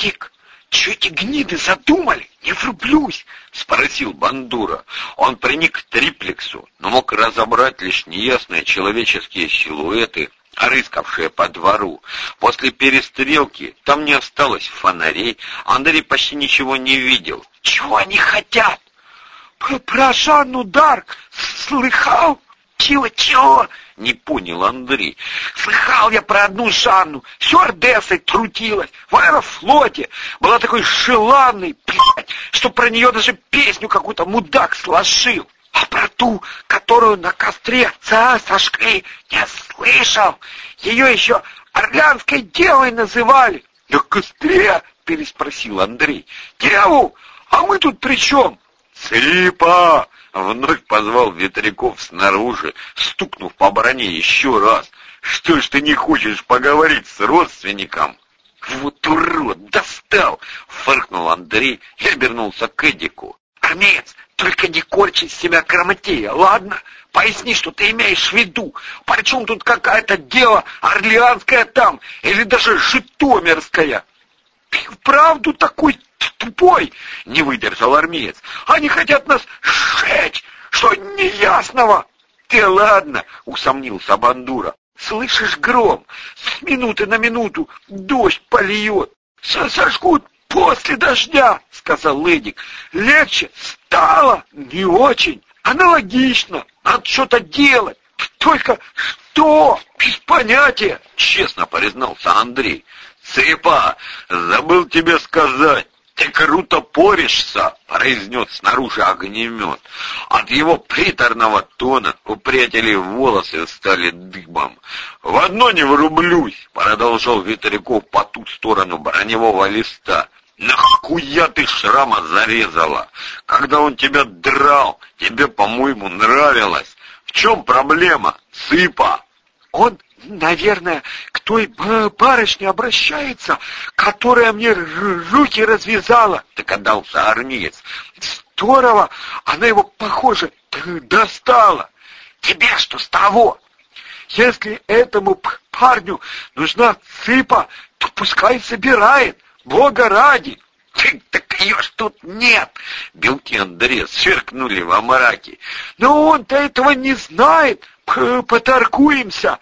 Эдик, что эти гниды задумали? Не врублюсь!» — спросил Бандура. Он приник к триплексу, но мог разобрать лишь неясные человеческие силуэты, рыскавшие по двору. После перестрелки там не осталось фонарей, Андрей почти ничего не видел. «Чего они хотят?» «Про Жанну Дарк слыхал?» «Чего-чего?» — не понял Андрей. «Слыхал я про одну Жанну, стюардессой трутилась, в аэрофлоте, была такой желанной, блядь, что про нее даже песню какую-то мудак сложил. А про ту, которую на костре ца сожгли, не слышал. Ее еще Орлянской девой называли». «На костре?» — переспросил Андрей. «Деву? А мы тут при чем?» «Слипа!» — вновь позвал Ветряков снаружи, стукнув по броне еще раз. «Что ж ты не хочешь поговорить с родственником?» «Вот урод, достал!» — фыркнул Андрей и обернулся к Эдику. «Армеец, только не корчи из себя грамотея, ладно? Поясни, что ты имеешь в виду. Причем тут какая-то дело орлеанское там, или даже житомирское?» «Вправду такой тупой!» — не выдержал армеец. «Они хотят нас сжечь! Что неясного?» «Ты ладно!» — усомнился Бандура. «Слышишь гром? С минуты на минуту дождь польет. Сожгут после дождя!» — сказал Ледик. «Легче стало? Не очень. Аналогично. Надо что-то делать. Только что? Без понятия!» — честно признался Андрей. «Цыпа, забыл тебе сказать, ты круто поришься!» — произнес снаружи огнемет. От его приторного тона у приятелей волосы стали дыбом. «В одно не врублюсь!» — продолжал Ветряков по ту сторону броневого листа. «Нахуя ты шрама зарезала? Когда он тебя драл, тебе, по-моему, нравилось. В чем проблема, сыпа?» «Он наверное, к той барышне обращается, которая мне руки развязала, догадался армеец. Здорово, она его, похоже, достала. Тебе что с того? Если этому парню нужна цыпа, то пускай собирает, Бога ради. Так ее ж тут нет! Белки Андрея сверкнули во мраке. Но он-то этого не знает, поторгуемся,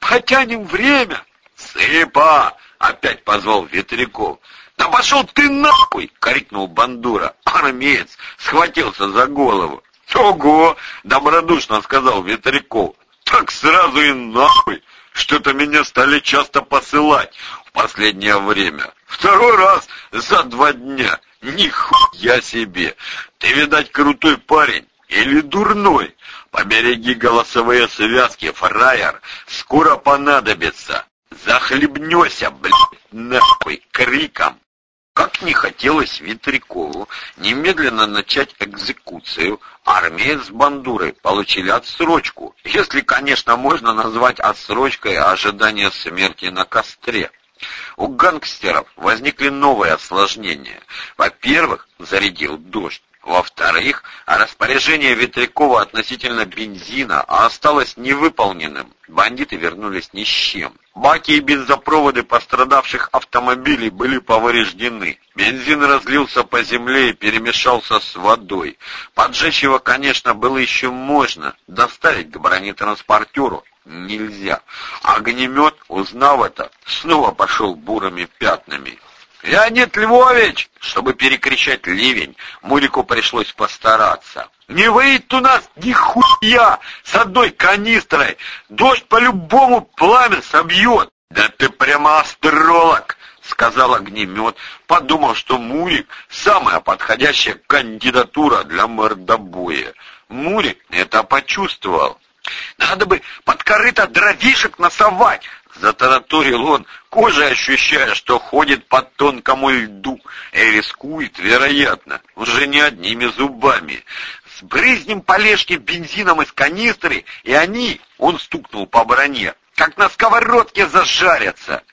потянем время. Сыпа! Опять позвал Ветряков. «Да пошел ты нахуй!» — крикнул Бандура. Армеец схватился за голову. «Ого!» — добродушно сказал Ветряков. «Так сразу и нахуй! Что-то меня стали часто посылать в последнее время. Второй раз за два дня. Нихуя себе! Ты, видать, крутой парень или дурной? Побереги голосовые связки, фраер, скоро понадобится. Захлебнешься, блядь, нахуй, криком. Как не хотелось Витрякову немедленно начать экзекуцию, армия с бандурой получили отсрочку, если, конечно, можно назвать отсрочкой ожидание смерти на костре. У гангстеров возникли новые осложнения. Во-первых, зарядил дождь. Во-вторых, распоряжение Ветрякова относительно бензина осталось невыполненным. Бандиты вернулись ни с чем. Баки и бензопроводы пострадавших автомобилей были повреждены. Бензин разлился по земле и перемешался с водой. Поджечь его, конечно, было еще можно. Доставить к бронетранспортеру нельзя. Огнемет, узнав это, снова пошел бурыми пятнами. «Леонид Львович!» Чтобы перекричать ливень, Мурику пришлось постараться. «Не выйдет у нас нихуя с одной канистрой! Дождь по-любому пламя собьет!» «Да ты прямо астролог!» — сказал огнемет, подумал, что Мурик — самая подходящая кандидатура для мордобоя. Мурик это почувствовал. «Надо бы под корыто дровишек насовать!» Затараторил он, кожей ощущая, что ходит по тонкому льду и рискует, вероятно, уже не одними зубами. Сбрызнем полежки бензином из канистры, и они, он стукнул по броне, как на сковородке зажарятся.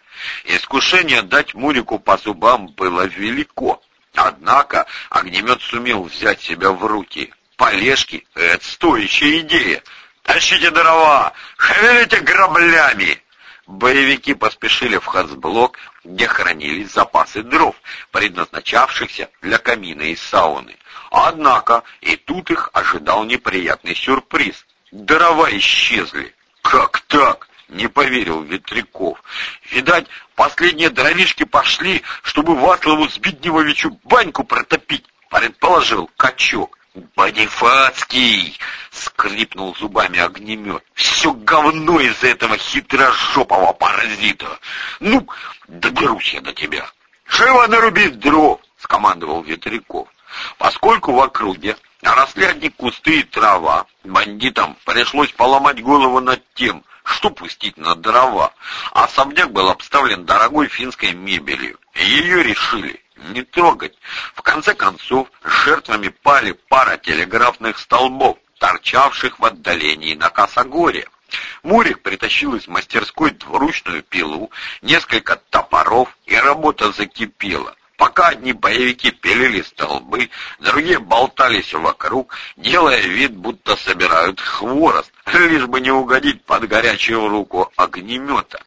Искушение дать Мурику по зубам было велико. Однако огнемет сумел взять себя в руки. Полежки — это стоящая идея. «Тащите дрова! Шевелите граблями!» Боевики поспешили в хазблок, где хранились запасы дров, предназначавшихся для камина и сауны. Однако и тут их ожидал неприятный сюрприз. Дрова исчезли. Как так? Не поверил Ветряков. Видать, последние дровишки пошли, чтобы Васлову Збидневовичу баньку протопить, предположил качок. «Бонифацкий!» — скрипнул зубами огнемет. «Все говно из-за этого хитрожопого паразита! Ну, доберусь я до тебя!» «Живо наруби дров!» — скомандовал Ветряков. Поскольку в округе росли одни кусты и трава, бандитам пришлось поломать голову над тем, что пустить на дрова. Особняк был обставлен дорогой финской мебелью. Ее решили не трогать. В конце концов, жертвами пали пара телеграфных столбов, торчавших в отдалении на Косогоре. Мурик притащил из мастерской двуручную пилу, несколько топоров, и работа закипела. Пока одни боевики пилили столбы, другие болтались вокруг, делая вид, будто собирают хворост, лишь бы не угодить под горячую руку огнемета.